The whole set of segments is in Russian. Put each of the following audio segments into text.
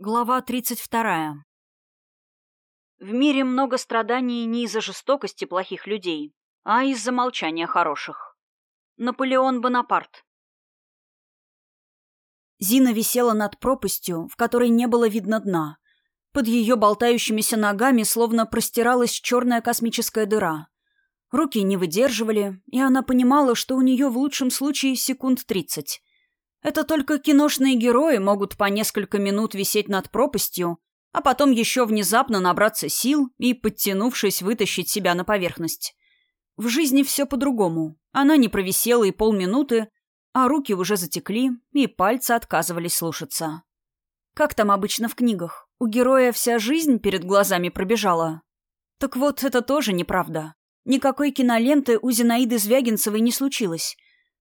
Глава 32. В мире много страданий не из-за жестокости плохих людей, а из-за молчания хороших. Наполеон Бонапарт. Зина висела над пропастью, в которой не было видно дна. Под ее болтающимися ногами словно простиралась черная космическая дыра. Руки не выдерживали, и она понимала, что у нее в лучшем случае секунд тридцать. Это только киношные герои могут по несколько минут висеть над пропастью, а потом еще внезапно набраться сил и, подтянувшись, вытащить себя на поверхность. В жизни все по-другому. Она не провисела и полминуты, а руки уже затекли, и пальцы отказывались слушаться. Как там обычно в книгах? У героя вся жизнь перед глазами пробежала. Так вот, это тоже неправда. Никакой киноленты у Зинаиды Звягинцевой не случилось.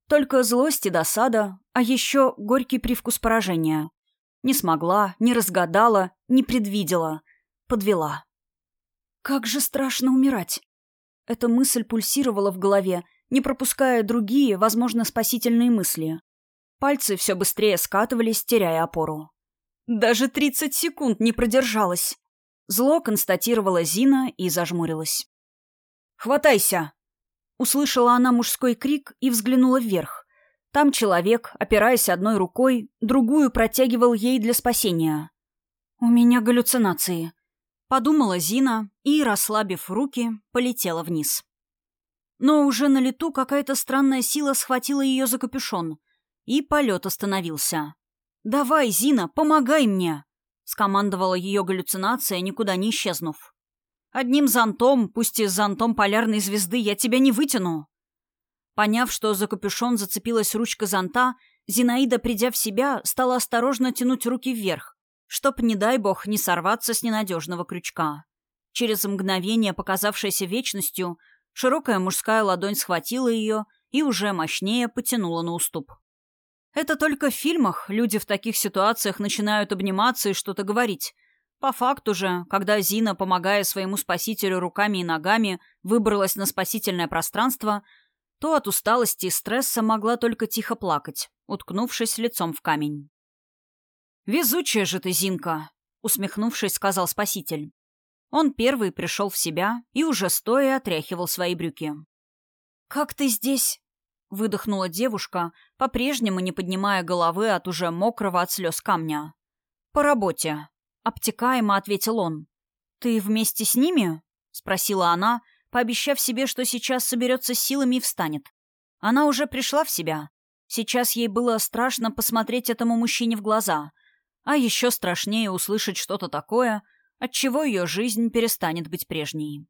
Только злость и досада, а еще горький привкус поражения. Не смогла, не разгадала, не предвидела. Подвела. Как же страшно умирать. Эта мысль пульсировала в голове, не пропуская другие, возможно, спасительные мысли. Пальцы все быстрее скатывались, теряя опору. Даже тридцать секунд не продержалась. Зло констатировала Зина и зажмурилась. «Хватайся!» Услышала она мужской крик и взглянула вверх. Там человек, опираясь одной рукой, другую протягивал ей для спасения. «У меня галлюцинации», — подумала Зина и, расслабив руки, полетела вниз. Но уже на лету какая-то странная сила схватила ее за капюшон, и полет остановился. «Давай, Зина, помогай мне!» — скомандовала ее галлюцинация, никуда не исчезнув. Одним зонтом, пусть и зонтом полярной звезды, я тебя не вытяну. Поняв, что за капюшон зацепилась ручка зонта, Зинаида, придя в себя, стала осторожно тянуть руки вверх, чтоб, не дай бог, не сорваться с ненадежного крючка. Через мгновение, показавшееся вечностью, широкая мужская ладонь схватила ее и уже мощнее потянула на уступ. Это только в фильмах люди в таких ситуациях начинают обниматься и что-то говорить, по факту же, когда Зина, помогая своему спасителю руками и ногами, выбралась на спасительное пространство, то от усталости и стресса могла только тихо плакать, уткнувшись лицом в камень. «Везучая же ты, Зинка!» — усмехнувшись, сказал спаситель. Он первый пришел в себя и уже стоя отряхивал свои брюки. «Как ты здесь?» — выдохнула девушка, по-прежнему не поднимая головы от уже мокрого от слез камня. «По работе», Обтекаемо ответил он. «Ты вместе с ними?» — спросила она, пообещав себе, что сейчас соберется силами и встанет. Она уже пришла в себя. Сейчас ей было страшно посмотреть этому мужчине в глаза, а еще страшнее услышать что-то такое, от чего ее жизнь перестанет быть прежней.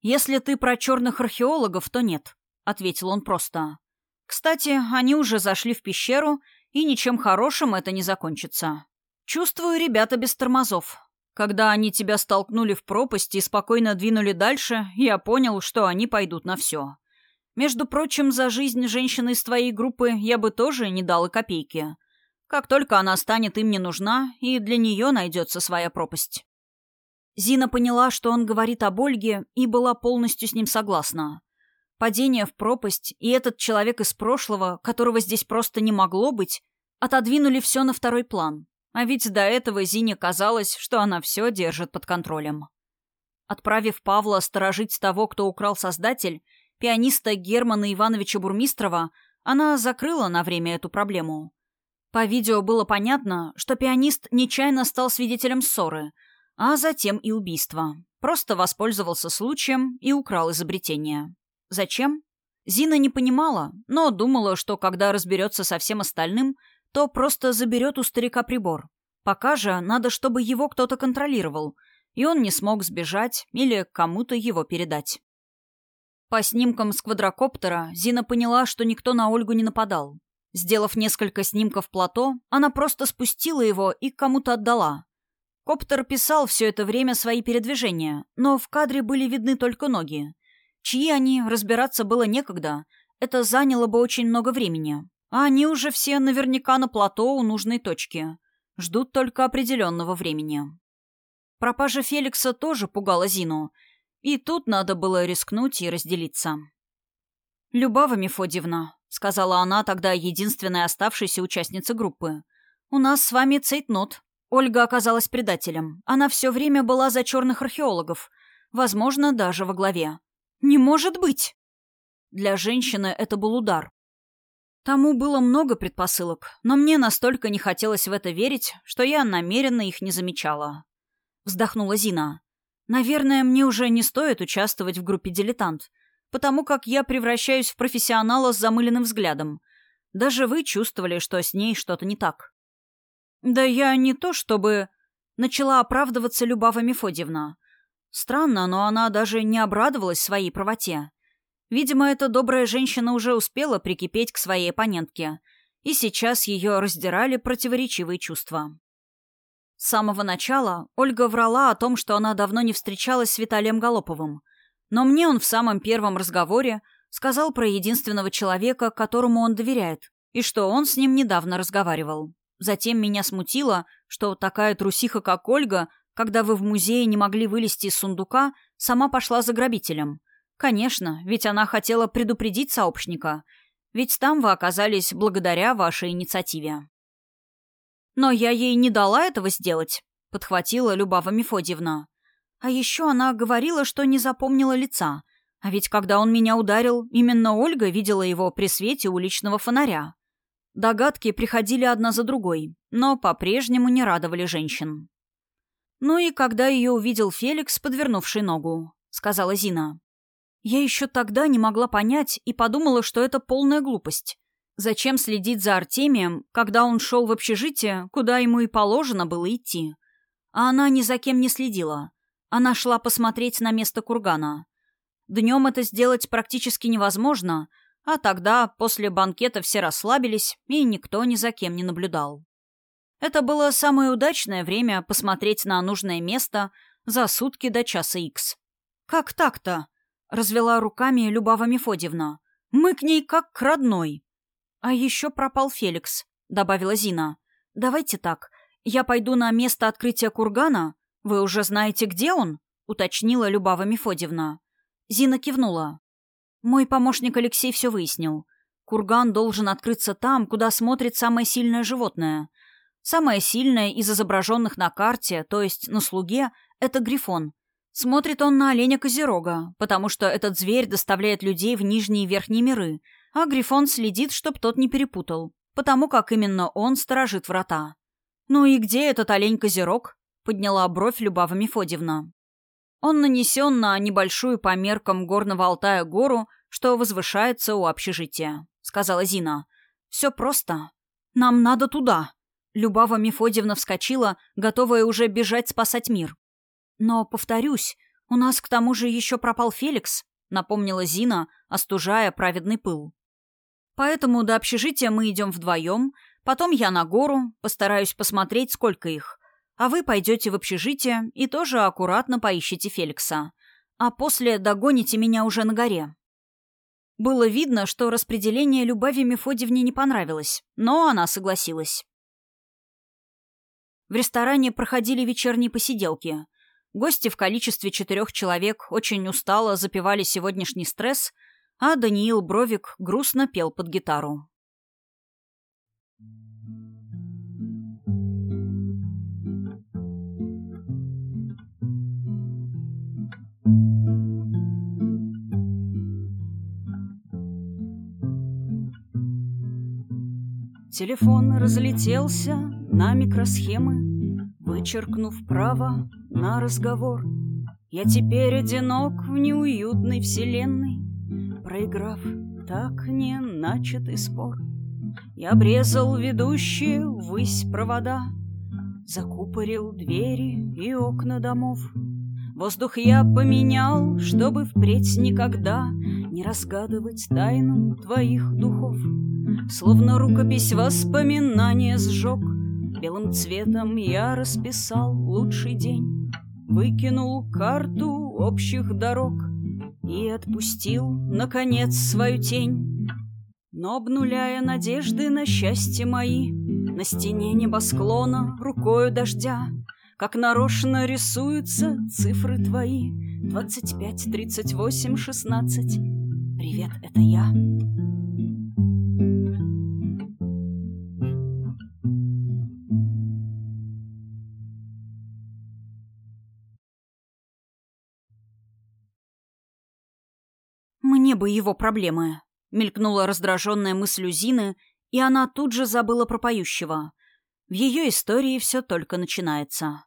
«Если ты про черных археологов, то нет», — ответил он просто. «Кстати, они уже зашли в пещеру, и ничем хорошим это не закончится. Чувствую, ребята без тормозов. Когда они тебя столкнули в пропасть и спокойно двинули дальше, я понял, что они пойдут на все. Между прочим, за жизнь женщины из твоей группы я бы тоже не дал и копейки. Как только она станет им не нужна, и для нее найдется своя пропасть. Зина поняла, что он говорит об Ольге, и была полностью с ним согласна. Падение в пропасть и этот человек из прошлого, которого здесь просто не могло быть, отодвинули все на второй план. А ведь до этого Зине казалось, что она все держит под контролем. Отправив Павла сторожить того, кто украл создатель, пианиста Германа Ивановича Бурмистрова, она закрыла на время эту проблему. По видео было понятно, что пианист нечаянно стал свидетелем ссоры, а затем и убийства. Просто воспользовался случаем и украл изобретение. Зачем? Зина не понимала, но думала, что когда разберется со всем остальным – то просто заберет у старика прибор. Пока же надо, чтобы его кто-то контролировал, и он не смог сбежать или кому-то его передать. По снимкам с квадрокоптера Зина поняла, что никто на Ольгу не нападал. Сделав несколько снимков плато, она просто спустила его и кому-то отдала. Коптер писал все это время свои передвижения, но в кадре были видны только ноги. Чьи они, разбираться было некогда. Это заняло бы очень много времени. А они уже все наверняка на плато у нужной точки. Ждут только определенного времени. Пропажа Феликса тоже пугала Зину. И тут надо было рискнуть и разделиться. «Любава Мефодьевна», — сказала она тогда единственная оставшаяся участница группы, — «у нас с вами цейтнот. Ольга оказалась предателем. Она все время была за черных археологов. Возможно, даже во главе. «Не может быть!» Для женщины это был удар. Тому было много предпосылок, но мне настолько не хотелось в это верить, что я намеренно их не замечала. Вздохнула Зина. «Наверное, мне уже не стоит участвовать в группе «Дилетант», потому как я превращаюсь в профессионала с замыленным взглядом. Даже вы чувствовали, что с ней что-то не так». «Да я не то чтобы...» Начала оправдываться Любава Мефодьевна. Странно, но она даже не обрадовалась своей правоте. Видимо, эта добрая женщина уже успела прикипеть к своей оппонентке, и сейчас ее раздирали противоречивые чувства. С самого начала Ольга врала о том, что она давно не встречалась с Виталием Голоповым. Но мне он в самом первом разговоре сказал про единственного человека, которому он доверяет, и что он с ним недавно разговаривал. Затем меня смутило, что такая трусиха, как Ольга, когда вы в музее не могли вылезти из сундука, сама пошла за грабителем. Конечно, ведь она хотела предупредить сообщника. Ведь там вы оказались благодаря вашей инициативе. Но я ей не дала этого сделать, подхватила Любава Мефодьевна. А еще она говорила, что не запомнила лица. А ведь когда он меня ударил, именно Ольга видела его при свете уличного фонаря. Догадки приходили одна за другой, но по-прежнему не радовали женщин. «Ну и когда ее увидел Феликс, подвернувший ногу», — сказала Зина. Я еще тогда не могла понять и подумала, что это полная глупость. Зачем следить за Артемием, когда он шел в общежитие, куда ему и положено было идти? А она ни за кем не следила. Она шла посмотреть на место кургана. Днем это сделать практически невозможно, а тогда, после банкета, все расслабились, и никто ни за кем не наблюдал. Это было самое удачное время посмотреть на нужное место за сутки до часа икс. «Как так-то?» Развела руками Любава Мефодьевна. «Мы к ней как к родной». «А еще пропал Феликс», — добавила Зина. «Давайте так. Я пойду на место открытия кургана. Вы уже знаете, где он?» — уточнила Любава Мефодьевна. Зина кивнула. «Мой помощник Алексей все выяснил. Курган должен открыться там, куда смотрит самое сильное животное. Самое сильное из изображенных на карте, то есть на слуге, это грифон — Смотрит он на оленя-козерога, потому что этот зверь доставляет людей в нижние и верхние миры, а Грифон следит, чтоб тот не перепутал, потому как именно он сторожит врата. «Ну и где этот олень-козерог?» — подняла бровь Любава Мефодьевна. Он нанесен на небольшую по меркам горного Алтая гору, что возвышается у общежития, — сказала Зина. «Все просто. Нам надо туда». Любава Мефодьевна вскочила, готовая уже бежать спасать мир. «Но, повторюсь, у нас к тому же еще пропал Феликс», — напомнила Зина, остужая праведный пыл. «Поэтому до общежития мы идем вдвоем, потом я на гору, постараюсь посмотреть, сколько их, а вы пойдете в общежитие и тоже аккуратно поищите Феликса, а после догоните меня уже на горе». Было видно, что распределение Любави Мефодьевне не понравилось, но она согласилась. В ресторане проходили вечерние посиделки. Гости в количестве четырех человек очень устало запивали сегодняшний стресс, а Даниил Бровик грустно пел под гитару. Телефон разлетелся на микросхемы, вычеркнув право на разговор. Я теперь одинок в неуютной вселенной, Проиграв так не начатый спор. Я обрезал ведущие ввысь провода, Закупорил двери и окна домов. Воздух я поменял, чтобы впредь никогда Не разгадывать тайну твоих духов. Словно рукопись воспоминания сжег, Белым цветом я расписал лучший день. Выкинул карту общих дорог И отпустил, наконец, свою тень. Но обнуляя надежды на счастье мои, На стене небосклона рукою дождя, Как нарочно рисуются цифры твои Двадцать пять, тридцать восемь, шестнадцать. Привет, это я. Небо его проблемы», — мелькнула раздраженная мысль Зины, и она тут же забыла про поющего. В ее истории все только начинается.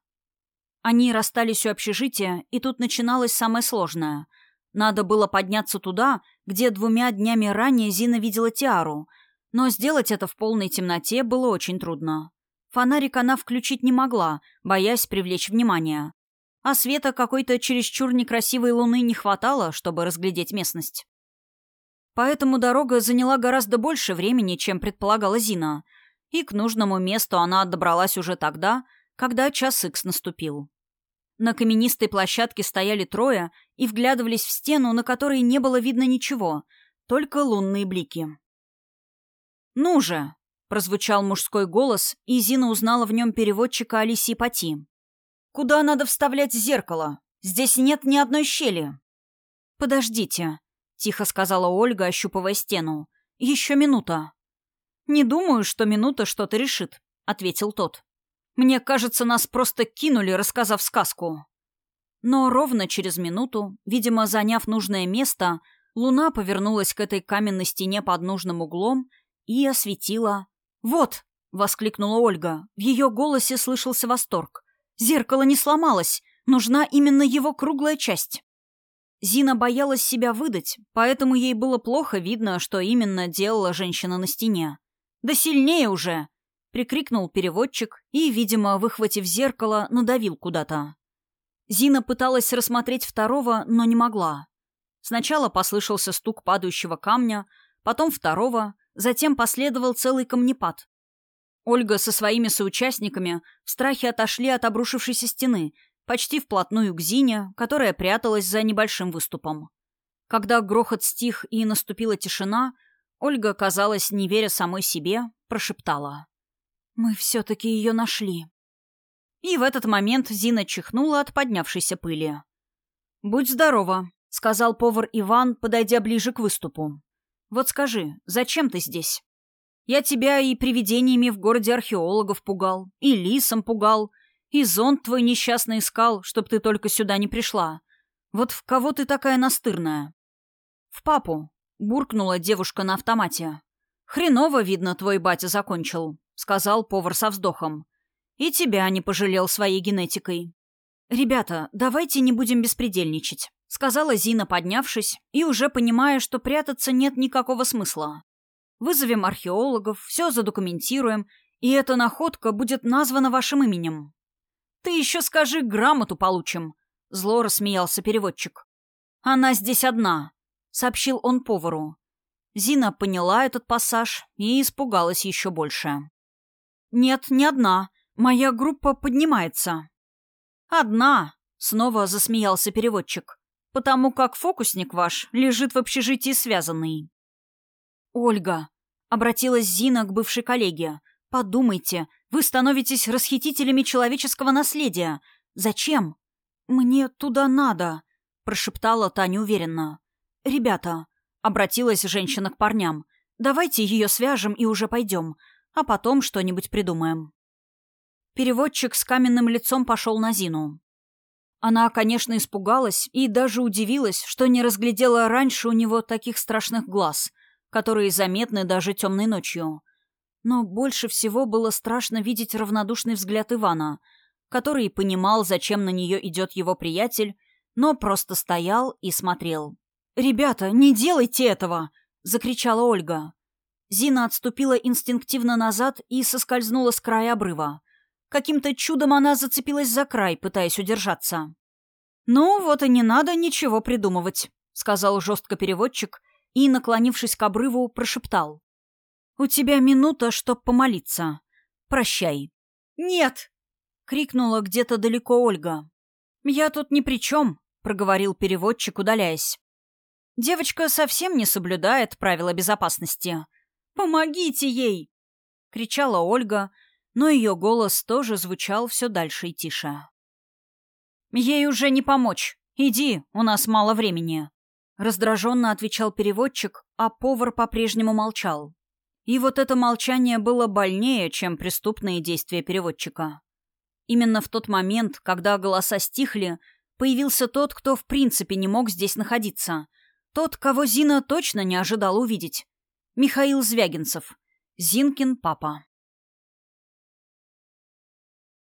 Они расстались у общежития, и тут начиналось самое сложное. Надо было подняться туда, где двумя днями ранее Зина видела Тиару, но сделать это в полной темноте было очень трудно. Фонарик она включить не могла, боясь привлечь внимание. А света какой-то чересчур некрасивой луны не хватало, чтобы разглядеть местность. Поэтому дорога заняла гораздо больше времени, чем предполагала Зина, и к нужному месту она добралась уже тогда, когда час икс наступил. На каменистой площадке стояли трое и вглядывались в стену, на которой не было видно ничего, только лунные блики. «Ну же!» — прозвучал мужской голос, и Зина узнала в нем переводчика Алисии Пати. «Куда надо вставлять зеркало? Здесь нет ни одной щели». «Подождите», — тихо сказала Ольга, ощупывая стену. «Еще минута». «Не думаю, что минута что-то решит», — ответил тот. «Мне кажется, нас просто кинули, рассказав сказку». Но ровно через минуту, видимо, заняв нужное место, луна повернулась к этой каменной стене под нужным углом и осветила. «Вот!» — воскликнула Ольга. В ее голосе слышался восторг. «Зеркало не сломалось. Нужна именно его круглая часть». Зина боялась себя выдать, поэтому ей было плохо видно, что именно делала женщина на стене. «Да сильнее уже!» — прикрикнул переводчик и, видимо, выхватив зеркало, надавил куда-то. Зина пыталась рассмотреть второго, но не могла. Сначала послышался стук падающего камня, потом второго, Затем последовал целый камнепад. Ольга со своими соучастниками в страхе отошли от обрушившейся стены, почти вплотную к Зине, которая пряталась за небольшим выступом. Когда грохот стих и наступила тишина, Ольга, казалось, не веря самой себе, прошептала. «Мы все-таки ее нашли». И в этот момент Зина чихнула от поднявшейся пыли. «Будь здорова», — сказал повар Иван, подойдя ближе к выступу. Вот скажи, зачем ты здесь? Я тебя и привидениями в городе археологов пугал, и лисом пугал, и зонт твой несчастный искал, чтоб ты только сюда не пришла. Вот в кого ты такая настырная?» «В папу», — буркнула девушка на автомате. «Хреново, видно, твой батя закончил», — сказал повар со вздохом. «И тебя не пожалел своей генетикой». «Ребята, давайте не будем беспредельничать. — сказала Зина, поднявшись, и уже понимая, что прятаться нет никакого смысла. «Вызовем археологов, все задокументируем, и эта находка будет названа вашим именем». «Ты еще скажи, грамоту получим», — зло рассмеялся переводчик. «Она здесь одна», — сообщил он повару. Зина поняла этот пассаж и испугалась еще больше. «Нет, не одна. Моя группа поднимается». «Одна», — снова засмеялся переводчик потому как фокусник ваш лежит в общежитии связанный». «Ольга», — обратилась Зина к бывшей коллеге, — «подумайте, вы становитесь расхитителями человеческого наследия. Зачем?» «Мне туда надо», — прошептала Таня уверенно. «Ребята», — обратилась женщина к парням, — «давайте ее свяжем и уже пойдем, а потом что-нибудь придумаем». Переводчик с каменным лицом пошел на Зину. Она, конечно, испугалась и даже удивилась, что не разглядела раньше у него таких страшных глаз, которые заметны даже темной ночью. Но больше всего было страшно видеть равнодушный взгляд Ивана, который понимал, зачем на нее идет его приятель, но просто стоял и смотрел. «Ребята, не делайте этого!» — закричала Ольга. Зина отступила инстинктивно назад и соскользнула с края обрыва. Каким-то чудом она зацепилась за край, пытаясь удержаться. «Ну, вот и не надо ничего придумывать», — сказал жестко переводчик и, наклонившись к обрыву, прошептал. «У тебя минута, чтоб помолиться. Прощай». «Нет!» — крикнула где-то далеко Ольга. «Я тут ни при чем», — проговорил переводчик, удаляясь. «Девочка совсем не соблюдает правила безопасности. Помогите ей!» — кричала Ольга, — но ее голос тоже звучал все дальше и тише. «Ей уже не помочь. Иди, у нас мало времени», — раздраженно отвечал переводчик, а повар по-прежнему молчал. И вот это молчание было больнее, чем преступные действия переводчика. Именно в тот момент, когда голоса стихли, появился тот, кто в принципе не мог здесь находиться. Тот, кого Зина точно не ожидала увидеть. Михаил Звягинцев. Зинкин папа.